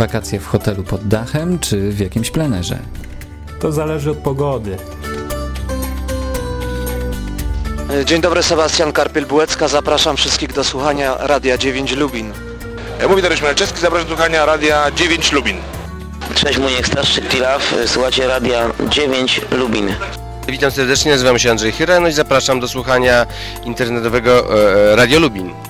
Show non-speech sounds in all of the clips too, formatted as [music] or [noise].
Wakacje w hotelu pod dachem czy w jakimś plenerze? To zależy od pogody. Dzień dobry, Sebastian Karpiel-Bułecka. Zapraszam wszystkich do słuchania Radia 9 Lubin. Mówi Dariusz Malczewski, zapraszam do słuchania Radia 9 Lubin. Cześć, Muniek Starszczyk Tilaf, słuchacie Radia 9 Lubin. Witam serdecznie, nazywam się Andrzej Chyra, no i zapraszam do słuchania internetowego e, Radio Lubin.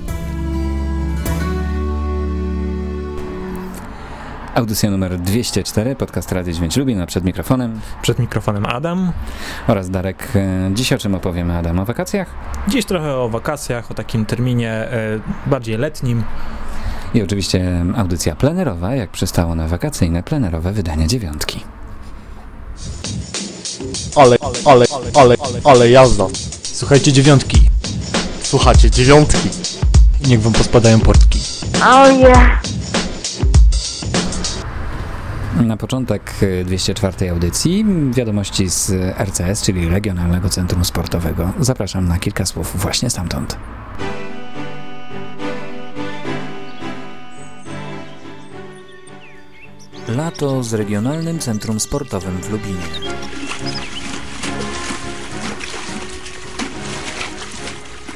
Audycja numer 204, podcast Radio 9 Lubin, a przed mikrofonem Przed mikrofonem Adam. oraz Darek. E, Dziś o czym opowiemy, Adam? O wakacjach? Dziś trochę o wakacjach, o takim terminie e, bardziej letnim. I oczywiście audycja plenerowa, jak przystało na wakacyjne plenerowe wydania dziewiątki. Ale, ale, ale, ale jazda. Słuchajcie dziewiątki. Słuchacie dziewiątki. I niech wam pospadają portki. Na początek e, 204 audycji wiadomości z RCS, czyli Regionalnego Centrum Sportowego. Zapraszam na kilka słów właśnie stamtąd. Lato z Regionalnym Centrum Sportowym w Lubinie.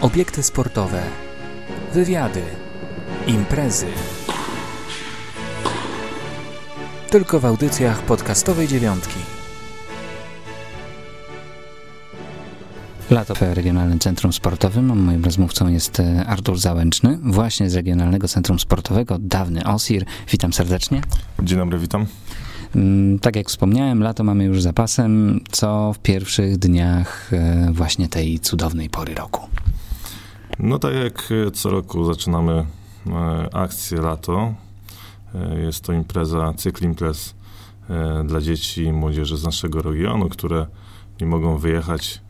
Obiekty sportowe, wywiady, imprezy. Tylko w audycjach podcastowej dziewiątki. Lato w Regionalnym Centrum Sportowym. Moim rozmówcą jest e, Artur Załęczny, właśnie z Regionalnego Centrum Sportowego, dawny OSIR. Witam serdecznie. Dzień dobry, witam. Mm, Tak jak wspomniałem, lato mamy już za pasem, co w pierwszych dniach e, właśnie tej cudownej pory roku. No tak jak co roku zaczynamy e, akcję lato. E, Jest to impreza, cykl imprez e, dla dzieci i młodzieży z naszego regionu, które nie mogą wyjechać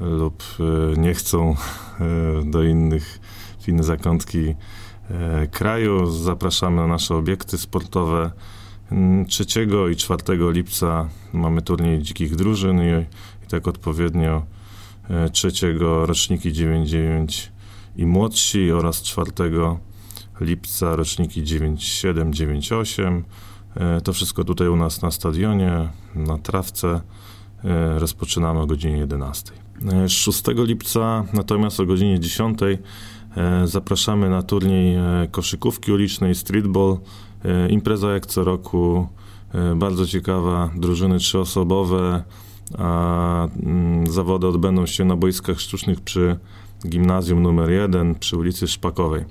lub e, nie chcą do innych, w inne zakątki kraju. Zapraszamy na nasze obiekty sportowe. Mm, 3 i 4 lipca mamy turniej dzikich drużyn i, i tak odpowiednio e, trzeciego roczniki 99 i młodsi oraz 4 lipca roczniki 97, 98. E, To wszystko tutaj u nas na stadionie, na trawce. E, Rozpoczynamy o godzinie 11. E, 6 lipca natomiast o godzinie 10 e, zapraszamy na turniej e, koszykówki ulicznej Streetball. E, Impreza jak co roku, e, bardzo ciekawa, drużyny trzyosobowe, a mm, zawody odbędą się na boiskach sztucznych przy gimnazjum numer 1 przy ulicy Szpakowej.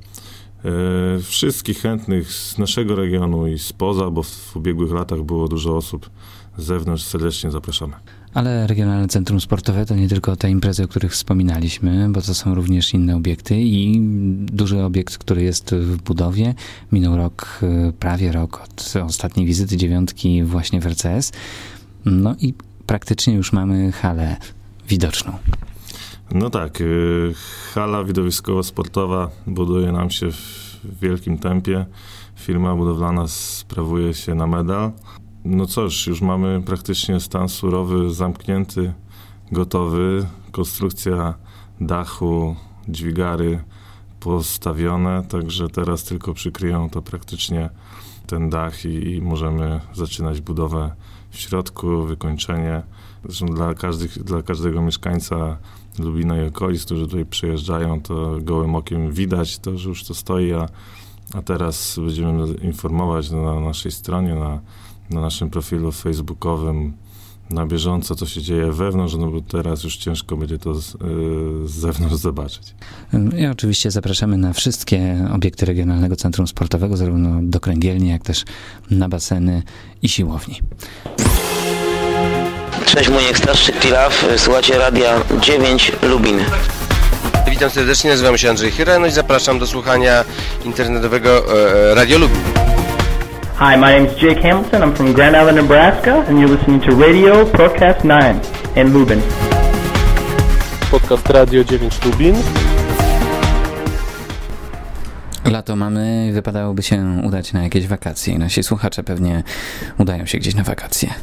E, Wszystkich chętnych z naszego regionu i spoza, bo w ubiegłych latach było dużo osób z zewnątrz, serdecznie zapraszamy. Ale Regionalne Centrum Sportowe to nie tylko te imprezy, o których wspominaliśmy, bo to są również inne obiekty i duży obiekt, który jest w budowie. Minął rok, y, prawie rok od ostatniej wizyty dziewiątki właśnie w RCS. No i praktycznie już mamy halę widoczną. No tak, y, hala widowiskowo-sportowa buduje nam się w wielkim tempie. Firma budowlana sprawuje się na medal. No cóż, już mamy praktycznie stan surowy zamknięty, gotowy. Konstrukcja dachu, dźwigary postawione, także teraz tylko przykryją to praktycznie ten dach i, i możemy zaczynać budowę w środku, wykończenie. Zresztą dla, dla każdego mieszkańca Lubina i okolic, którzy tutaj przyjeżdżają, to gołym okiem widać to, że już to stoi, a, a teraz będziemy informować na naszej stronie, na, na naszym profilu facebookowym na bieżąco, co się dzieje wewnątrz, no bo teraz już ciężko będzie to z, y, z zewnątrz [laughs] zobaczyć. I oczywiście zapraszamy na wszystkie obiekty Regionalnego Centrum Sportowego, zarówno do kręgielni, jak też na baseny i siłowni. Cześć, Muniek Starszczyk Tilaf, słuchacie Radia 9 Lubin. Witam serdecznie, nazywam się Andrzej Chyra, no i zapraszam do słuchania internetowego e, Radio Lubin. Hi, my name is Jake Hamilton. I'm from Grand Island, Nebraska, and you're listening to Radio Podcast 9 and Lubin. Podcast Radio 9 Lubin. Lato mamy, wypadałoby się udać na jakieś wakacje. Nasi słuchacze pewnie udają się gdzieś na wakacje.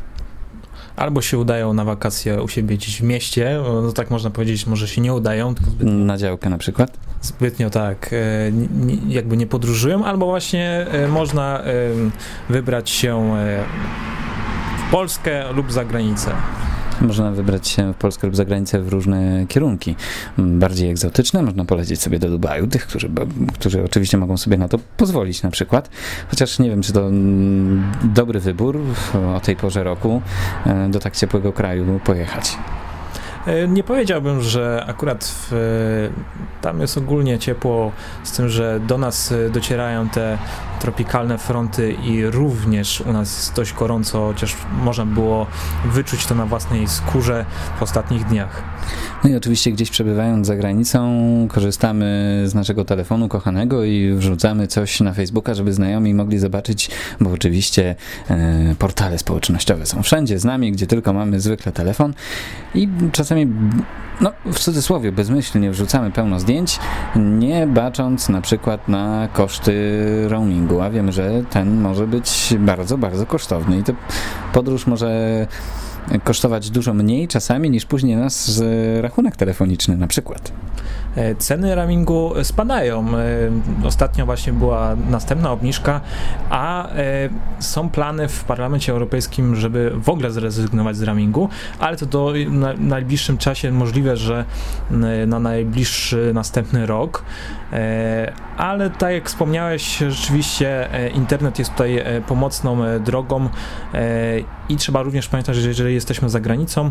Albo się udają na wakacje u siebie gdzieś w mieście, no tak można powiedzieć, może się nie udają, tylko zbytnio, Na działkę na przykład? zbytnio tak, e, jakby nie podróżują, albo właśnie e, można e, wybrać się w Polskę lub za granicę. Można wybrać się w Polskę lub za granicę w różne kierunki. Bardziej egzotyczne, można polecieć sobie do Dubaju, tych, którzy, którzy oczywiście mogą sobie na to pozwolić na przykład. Chociaż nie wiem, czy to mm, dobry wybór o tej porze roku e, do tak ciepłego kraju pojechać. E, Nie powiedziałbym, że akurat w, e, tam jest ogólnie ciepło, z tym, że do nas e, docierają te tropikalne fronty i również u nas jest dość gorąco, chociaż można było wyczuć to na własnej skórze w ostatnich dniach. No i oczywiście gdzieś przebywając za granicą korzystamy z naszego telefonu kochanego i wrzucamy coś na Facebooka, żeby znajomi mogli zobaczyć, bo oczywiście e, portale społecznościowe są wszędzie z nami, gdzie tylko mamy zwykle telefon. I czasami, no w cudzysłowie, bezmyślnie wrzucamy pełno zdjęć, nie bacząc na przykład na koszty roamingu, a wiemy, że ten może być bardzo, bardzo kosztowny. I to podróż może kosztować dużo mniej czasami niż później nas rachunek telefoniczny na przykład. E, Ceny roamingu spadają. E, Ostatnio właśnie była następna obniżka, a e, są plany w Parlamencie Europejskim, żeby w ogóle zrezygnować z roamingu, ale to do na, najbliższym czasie możliwe, że na najbliższy następny rok. Ale tak jak wspomniałeś, rzeczywiście internet jest tutaj pomocną drogą i trzeba również pamiętać, że jeżeli jesteśmy za granicą,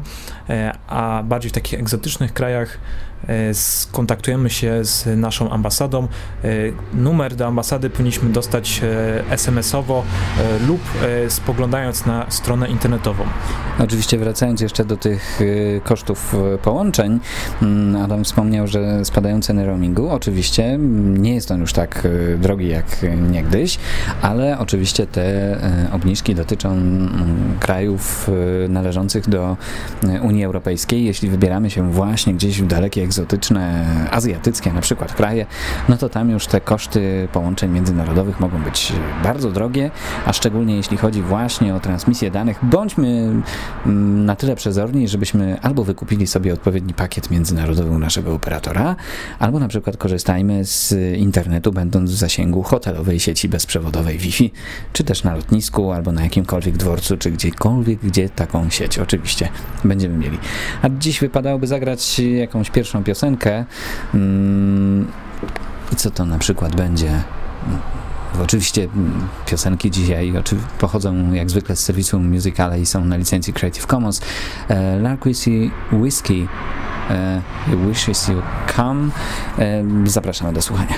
a bardziej w takich egzotycznych krajach, skontaktujemy się z naszą ambasadą. E, Numer do ambasady powinniśmy dostać e, SMS-owo e, lub e, spoglądając na stronę internetową. Oczywiście wracając jeszcze do tych kosztów połączeń, mm, Adam wspomniał, że spadają ceny roamingu. Oczywiście nie jest on już tak drogi jak niegdyś, ale oczywiście te obniżki dotyczą mm, krajów należących do Unii Europejskiej. Jeśli wybieramy się właśnie gdzieś w dalekie, egzotyczne, azjatyckie na przykład kraje, no to tam już te koszty połączeń międzynarodowych mogą być bardzo drogie, a szczególnie jeśli chodzi właśnie o transmisję danych, bądźmy mm, na tyle przezorni, żebyśmy albo wykupili sobie odpowiedni pakiet międzynarodowy u naszego operatora, albo na przykład korzystajmy z internetu, będąc w zasięgu hotelowej sieci bezprzewodowej Wi-Fi, czy też na lotnisku, albo na jakimkolwiek dworcu, czy gdziekolwiek, gdzie taką sieć oczywiście będziemy mieli. A dziś wypadałoby zagrać jakąś pierwszą piosenkę. Mm, I co to na przykład będzie? Bo Oczywiście mm, piosenki dzisiaj pochodzą jak zwykle z serwisu Musicale i są na licencji Creative Commons. E, Larquisi Whiskey e, Wishes You Come. E, zapraszamy do słuchania.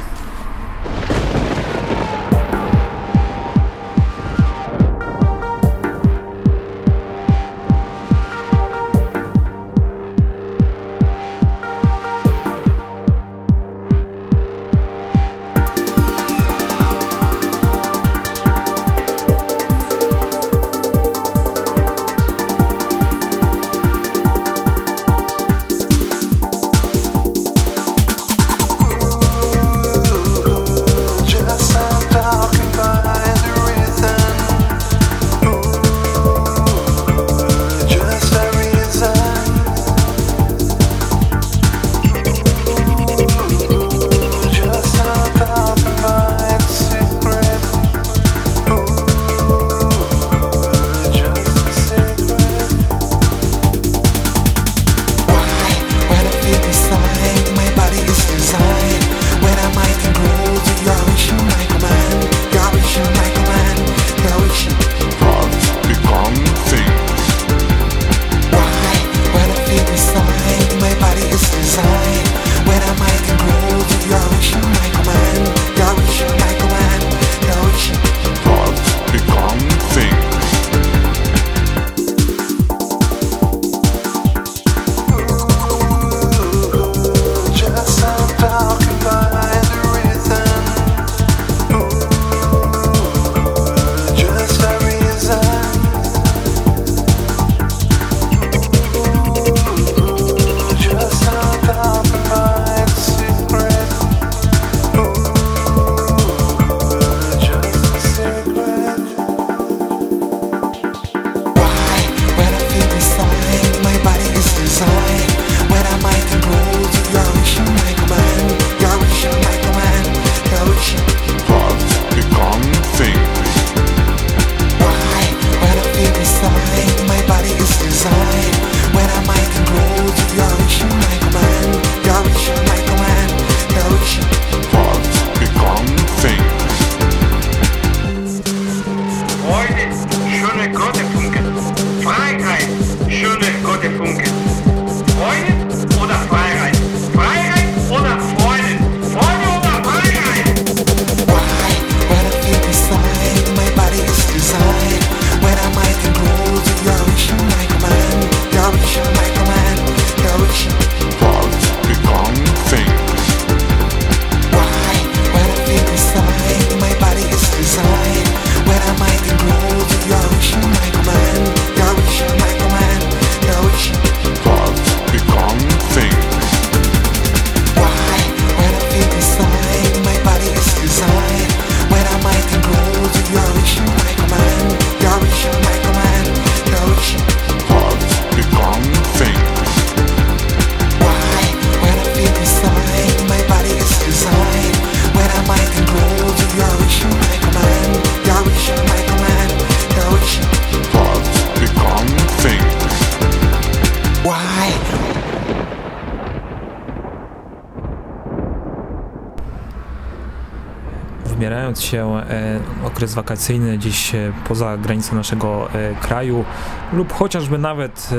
Się e, okres wakacyjny gdzieś e, poza granicą naszego e, kraju lub chociażby nawet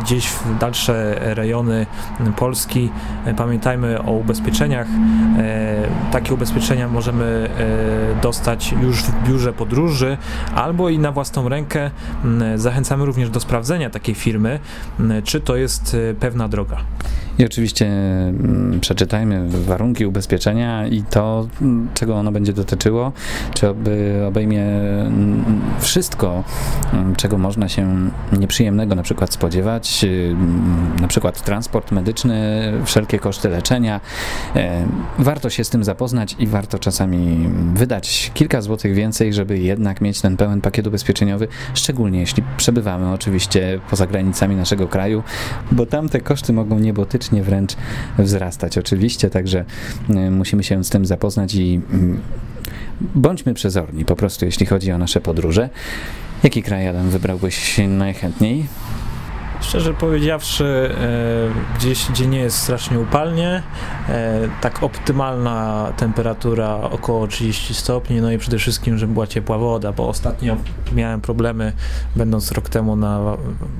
gdzieś w dalsze rejony Polski, pamiętajmy o ubezpieczeniach. Takie ubezpieczenia możemy dostać już w biurze podróży albo i na własną rękę. M, Zachęcamy również do sprawdzenia takiej firmy, m, czy to jest pewna droga. I oczywiście mm, przeczytajmy warunki ubezpieczenia i to, mm, czego ono będzie dotyczyło, czy obejmie mm, wszystko, czego można się nieprzyjemnego na przykład spodziewać, na przykład transport medyczny, wszelkie koszty leczenia. E, Warto się z tym zapoznać i warto czasami wydać kilka złotych więcej, żeby jednak mieć ten pełen pakiet ubezpieczeniowy, szczególnie jeśli przebywamy oczywiście poza granicami naszego kraju, bo tam te koszty mogą niebotycznie wręcz wzrastać oczywiście, także y, musimy się z tym zapoznać i mm, bądźmy przezorni po prostu, jeśli chodzi o nasze podróże. Jaki kraj, Adam, wybrałbyś najchętniej? Szczerze powiedziawszy, e, gdzieś, gdzie nie jest strasznie upalnie, e, tak optymalna temperatura około 30 stopni, no i przede wszystkim, żeby była ciepła woda, bo ostatnio miałem problemy, będąc rok temu na wa-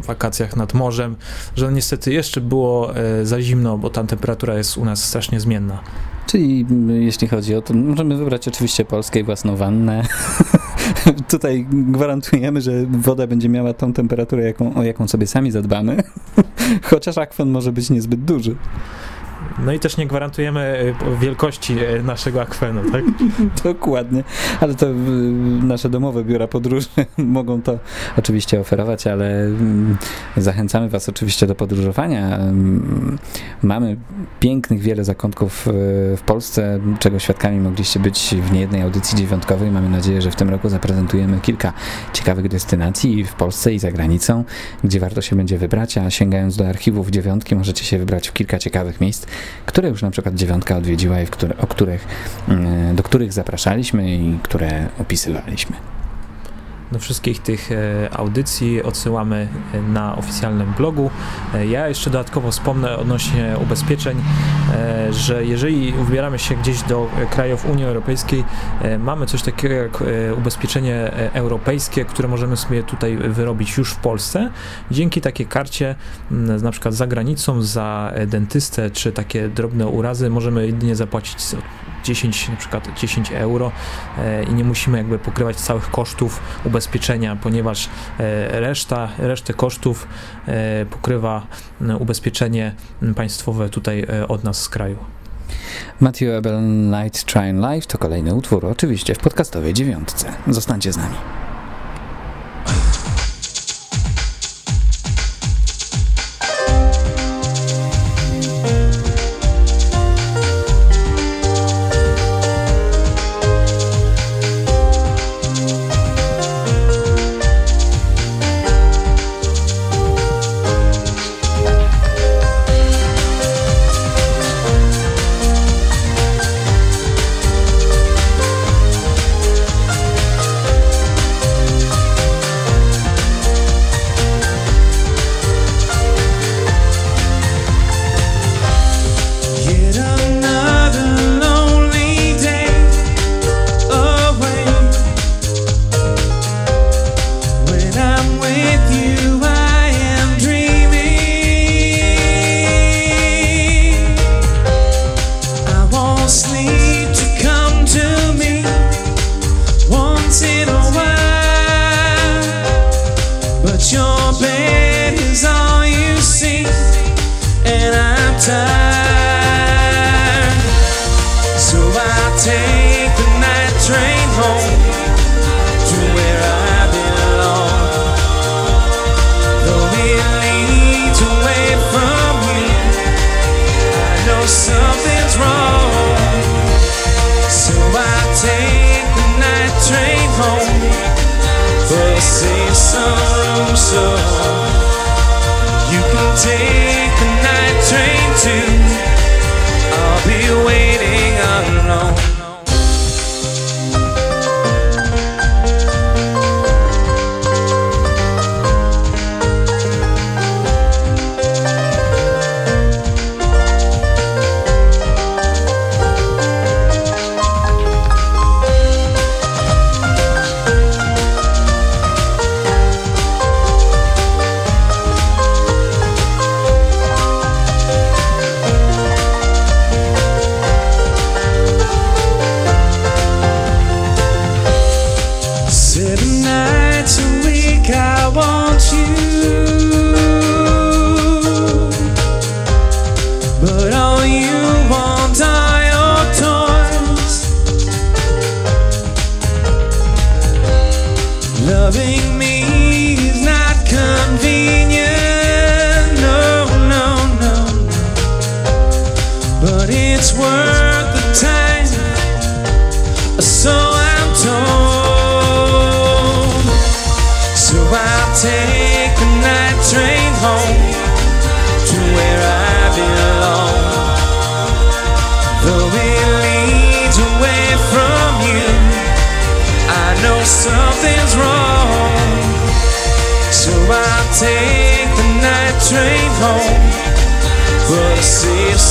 wakacjach nad morzem, że niestety jeszcze było e, za zimno, bo tam temperatura jest u nas strasznie zmienna. Czyli mm, jeśli chodzi o to, możemy wybrać oczywiście polską i własną wannę. [laughs] [laughs] Tutaj gwarantujemy, że woda będzie miała tą temperaturę, jaką, o jaką sobie sami zadbamy. [laughs] Chociaż akwon może być niezbyt duży. No i też nie gwarantujemy e, wielkości e, naszego akwenu, tak? [laughs] Dokładnie, ale to nasze domowe biura podróży [laughs] mogą to oczywiście oferować, ale mm, zachęcamy Was oczywiście do podróżowania. Mm, Mamy pięknych wiele zakątków y, w Polsce, czego świadkami mogliście być w niejednej audycji dziewiątkowej. Mamy nadzieję, że w tym roku zaprezentujemy kilka ciekawych destynacji w Polsce i za granicą, gdzie warto się będzie wybrać, a sięgając do archiwów dziewiątki możecie się wybrać w kilka ciekawych miejsc, które już na przykład dziewiątka odwiedziła i które, o których, mm, do których zapraszaliśmy i które opisywaliśmy. Do wszystkich tych e, audycji odsyłamy e, na oficjalnym blogu. E, Ja jeszcze dodatkowo wspomnę odnośnie ubezpieczeń, że jeżeli wybieramy się gdzieś do krajów Unii Europejskiej, mamy coś takiego jak ubezpieczenie europejskie, które możemy sobie tutaj wyrobić już w Polsce. Dzięki takiej karcie, na przykład za granicą, za dentystę czy takie drobne urazy, możemy jedynie zapłacić 10, na przykład 10 euro e, i nie musimy jakby pokrywać całych kosztów ubezpieczenia, ponieważ e, reszta, resztę kosztów e, pokrywa ubezpieczenie państwowe tutaj od nas z kraju. Matthew Ebel Night Train Live to kolejny utwór, oczywiście w podcastowej dziewiątce. Zostańcie z nami.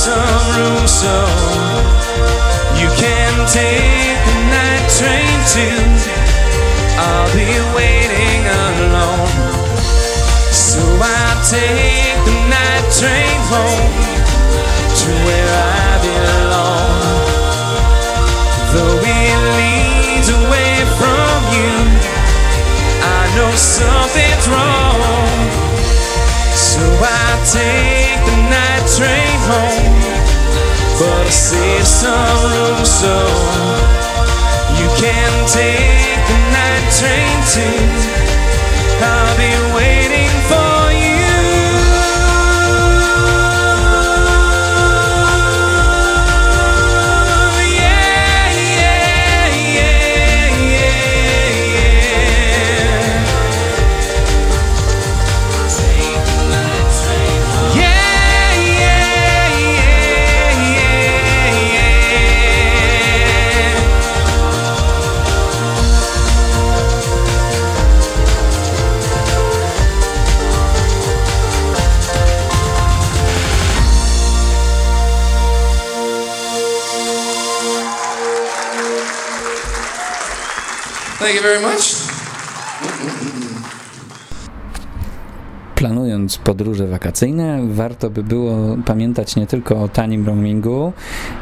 Some room so you can take the night train too. Save some room so Thank you very much. Planując podróże wakacyjne, warto by było pamiętać nie tylko o tanim roamingu,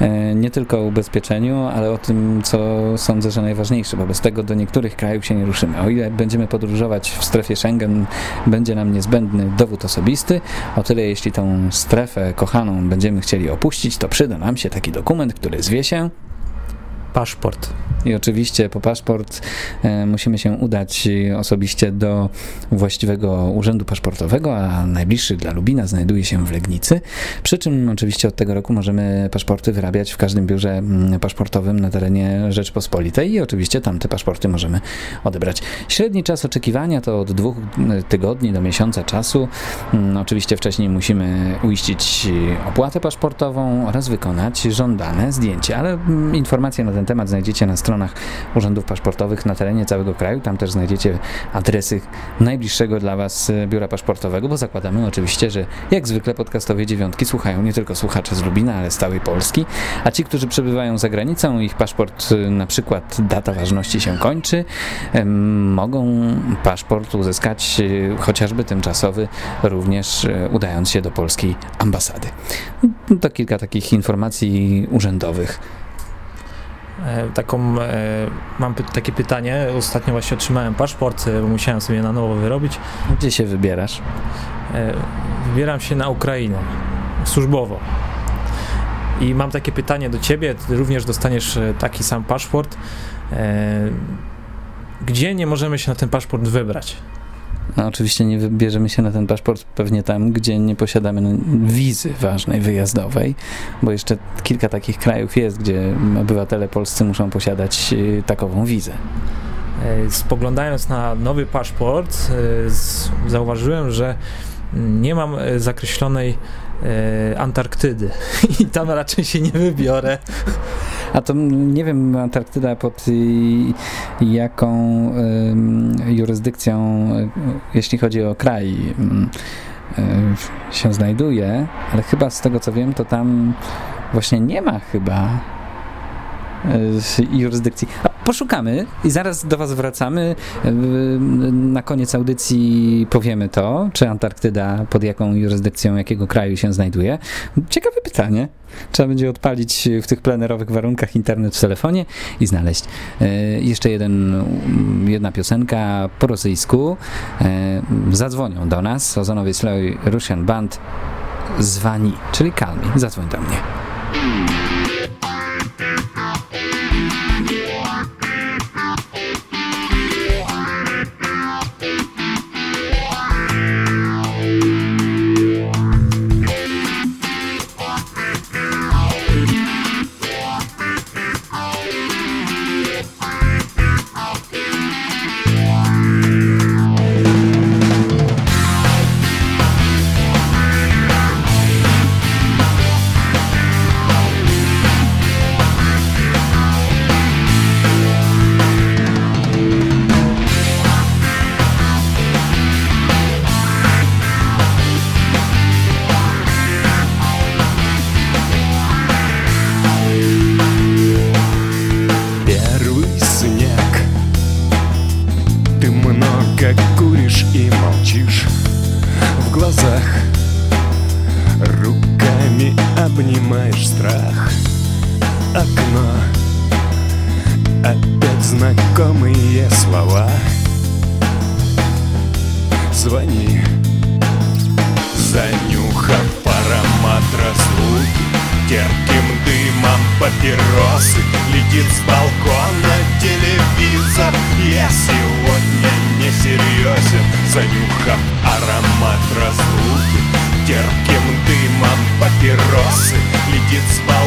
e, nie tylko o ubezpieczeniu, ale o tym, co sądzę, że najważniejsze, bo bez tego do niektórych krajów się nie ruszymy. O ile będziemy podróżować w strefie Schengen, będzie nam niezbędny dowód osobisty, o tyle jeśli tą strefę kochaną będziemy chcieli opuścić, to przyda nam się taki dokument, który zwie się Paszport. I oczywiście po paszport e, musimy się udać osobiście do właściwego urzędu paszportowego, a najbliższy dla Lubina znajduje się w Legnicy. Przy czym oczywiście od tego roku możemy paszporty wyrabiać w każdym biurze mm, paszportowym na terenie Rzeczpospolitej i oczywiście tam te paszporty możemy odebrać. Średni czas oczekiwania to od dwóch mm, tygodni do miesiąca czasu. Mm, Oczywiście wcześniej musimy uiścić opłatę paszportową oraz wykonać żądane zdjęcie, ale mm, informacje na ten temat znajdziecie na stronach urzędów paszportowych na terenie całego kraju. Tam też znajdziecie adresy najbliższego dla Was e, biura paszportowego, bo zakładamy oczywiście, że jak zwykle podcastowie dziewiątki słuchają nie tylko słuchacze z Lubina, ale z całej Polski, a ci, którzy przebywają za granicą, ich paszport e, na przykład data ważności się kończy, mogą paszport uzyskać e, chociażby tymczasowy również udając się do polskiej ambasady. To kilka takich informacji urzędowych. E, Taką, e, mam takie pytanie. Ostatnio właśnie otrzymałem paszport, e, bo musiałem sobie na nowo wyrobić. Gdzie się wybierasz? Wybieram się na Ukrainę służbowo. I mam takie pytanie do ciebie. Ty również dostaniesz taki sam paszport. Gdzie nie możemy się na ten paszport wybrać? No, oczywiście nie wybierzemy się na ten paszport pewnie tam, gdzie nie posiadamy no, wizy ważnej, wyjazdowej, bo jeszcze kilka takich krajów jest, gdzie obywatele polscy muszą posiadać y, takową wizę. E, Spoglądając na nowy paszport, e, zauważyłem, że nie mam e, zakreślonej Antarktydy [laughs] i tam raczej się nie wybiorę. A to nie wiem, Antarktyda pod jaką jurysdykcją, y, jeśli chodzi o kraj, y, się znajduje, ale chyba z tego co wiem, to tam właśnie nie ma chyba jurysdykcji. A poszukamy i zaraz do Was wracamy. Y, Na koniec audycji powiemy to, czy Antarktyda pod jaką jurysdykcją jakiego kraju się znajduje. Ciekawe pytanie. Trzeba będzie odpalić w tych plenerowych warunkach internet w telefonie i znaleźć. E, jeszcze jeden, jedna piosenka po rosyjsku. E, zadzwonią do nas Ozonowie Slow Russian Band Zwani, czyli Kalmi. Zadzwoń do mnie. выглядит спать.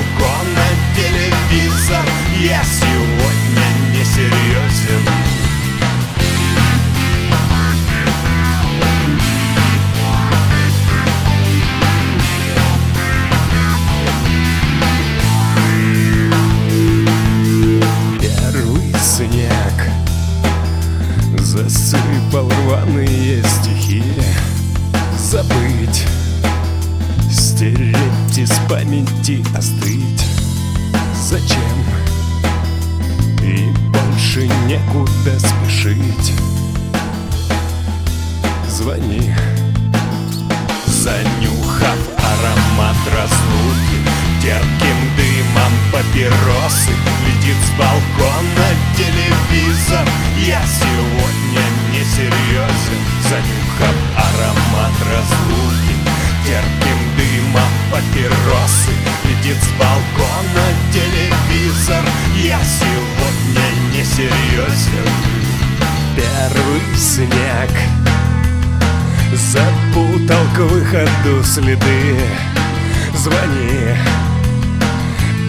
Папиросы. Летит с балкона телевизор. Я сегодня не серьезен. Первый снег. Запутал к выходу следы. Звони.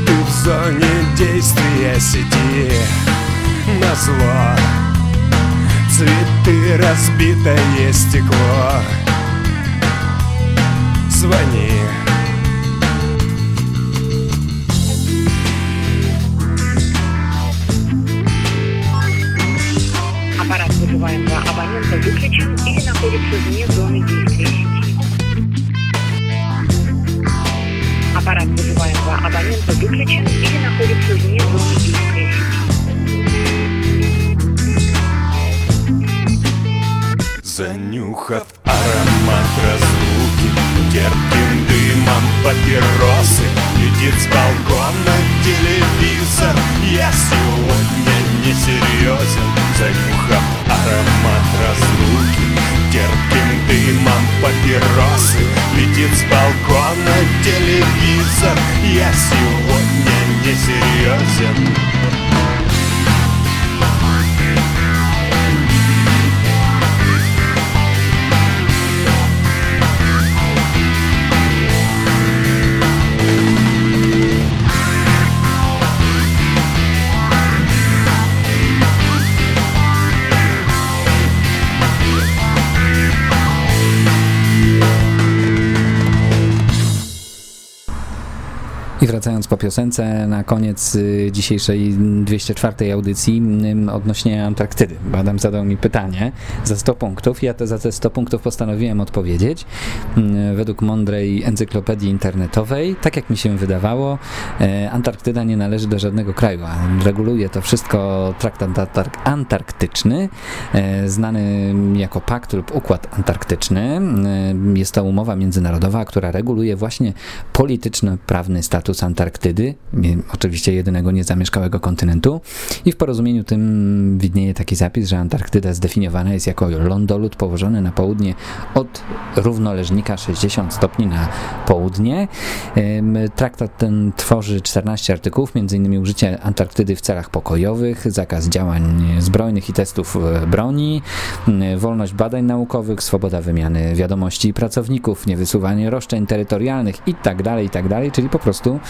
Ты в зоне действия сети Назло Цветы разбитое стекло. Звони абонента выключен или находится вне зоны действия сети. Аппарат вызываемого абонента выключен или находится вне зоны действия сети. Занюхав аромат разлуки Терпким дымом папиросы Летит с балкона телевизор Я сегодня серьезен. Занюхав аромат разлуки. Терпким дымом папиросы. Летит с балкона телевизор. Я сегодня не серьезен I wracając po piosence, na koniec y, dzisiejszej 204 audycji odnośnie Antarktydy. Bo Adam zadał mi pytanie za 100 punktów. Ja te, za te 100 punktów postanowiłem odpowiedzieć. Według mądrej encyklopedii internetowej, tak jak mi się wydawało, e, Antarktyda nie należy do żadnego kraju, reguluje to wszystko traktat antark- antarktyczny, e, znany jako pakt lub układ antarktyczny. E, Jest to umowa międzynarodowa, która reguluje właśnie polityczno-prawny status Antarktydy, nie- oczywiście jedynego niezamieszkałego kontynentu i w porozumieniu tym widnieje taki zapis, że Antarktyda zdefiniowana jest jako lądolud położony na południe od równoleżnika 60 stopni na południe. Traktat ten tworzy 14 artykułów, m.in. użycie Antarktydy w celach pokojowych, zakaz działań zbrojnych i testów e, broni, wolność badań naukowych, swoboda wymiany wiadomości i pracowników, niewysuwanie roszczeń terytorialnych i tak dalej, i tak czyli po prostu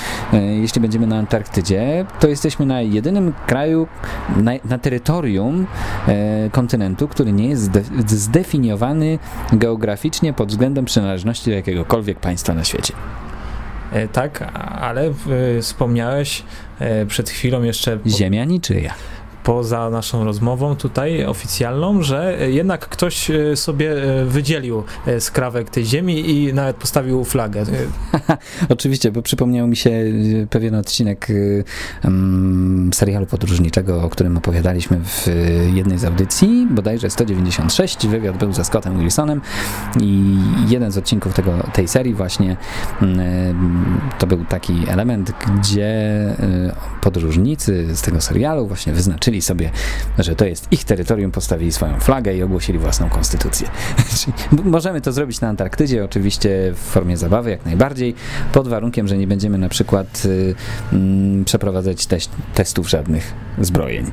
jeśli będziemy na Antarktydzie, to jesteśmy na jedynym kraju, na, na terytorium e, kontynentu, który nie jest zde, zdefiniowany geograficznie pod względem przynależności do jakiegokolwiek państwa na świecie. E, Tak, ale e, wspomniałeś e, przed chwilą jeszcze Ziemia niczyja. Poza naszą rozmową tutaj oficjalną, że jednak ktoś e, sobie e, wydzielił e, skrawek tej ziemi i nawet postawił flagę. [laughs] Oczywiście, bo przypomniał mi się pewien odcinek mm, serialu podróżniczego, o którym opowiadaliśmy w jednej z audycji, bodajże 196, wywiad był ze Scottem Wilsonem i jeden z odcinków tego, tej serii właśnie mm, to był taki element, gdzie podróżnicy z tego serialu właśnie wyznaczyli sobie, że to jest ich terytorium, postawili swoją flagę i ogłosili własną konstytucję. [laughs] Możemy to zrobić na Antarktydzie, oczywiście w formie zabawy, jak najbardziej, pod warunkiem, że nie będziemy na przykład y, mm, przeprowadzać teś- testów żadnych zbrojeń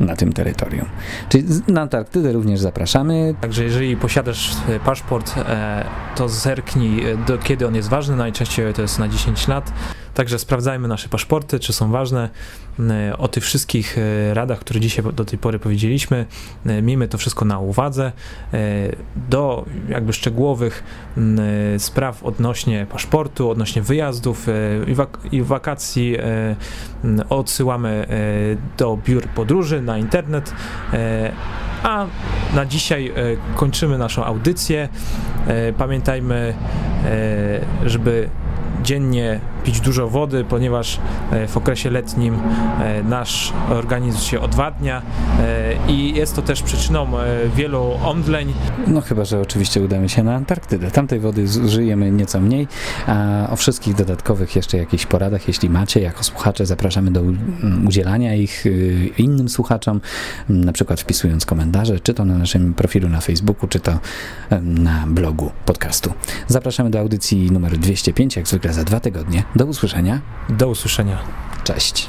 na tym terytorium. Czyli na Antarktydę również zapraszamy. Także jeżeli posiadasz e, paszport, e, to zerknij, e, do kiedy on jest ważny. Najczęściej to jest na 10 lat. Także sprawdzajmy nasze paszporty, czy są ważne. E, O tych wszystkich e, radach, które dzisiaj do tej pory powiedzieliśmy, e, miejmy to wszystko na uwadze. Do jakby szczegółowych spraw odnośnie paszportu, odnośnie wyjazdów i, i wakacji odsyłamy do biur podróży na internet. A na dzisiaj kończymy naszą audycję. Pamiętajmy, żeby dziennie pić dużo wody, ponieważ e, w okresie letnim e, nasz organizm się odwadnia e, i jest to też przyczyną wielu omdleń. No chyba, że oczywiście udamy się na Antarktydę. Tamtej wody zużyjemy nieco mniej, a o wszystkich dodatkowych jeszcze jakichś poradach, jeśli macie, jako słuchacze zapraszamy do mm, udzielania ich y, innym słuchaczom, m, na przykład wpisując komentarze, czy to na naszym profilu na Facebooku, czy to na blogu podcastu. Zapraszamy do audycji numer 205, jak zwykle za dwa tygodnie. Do usłyszenia. Do usłyszenia. Cześć.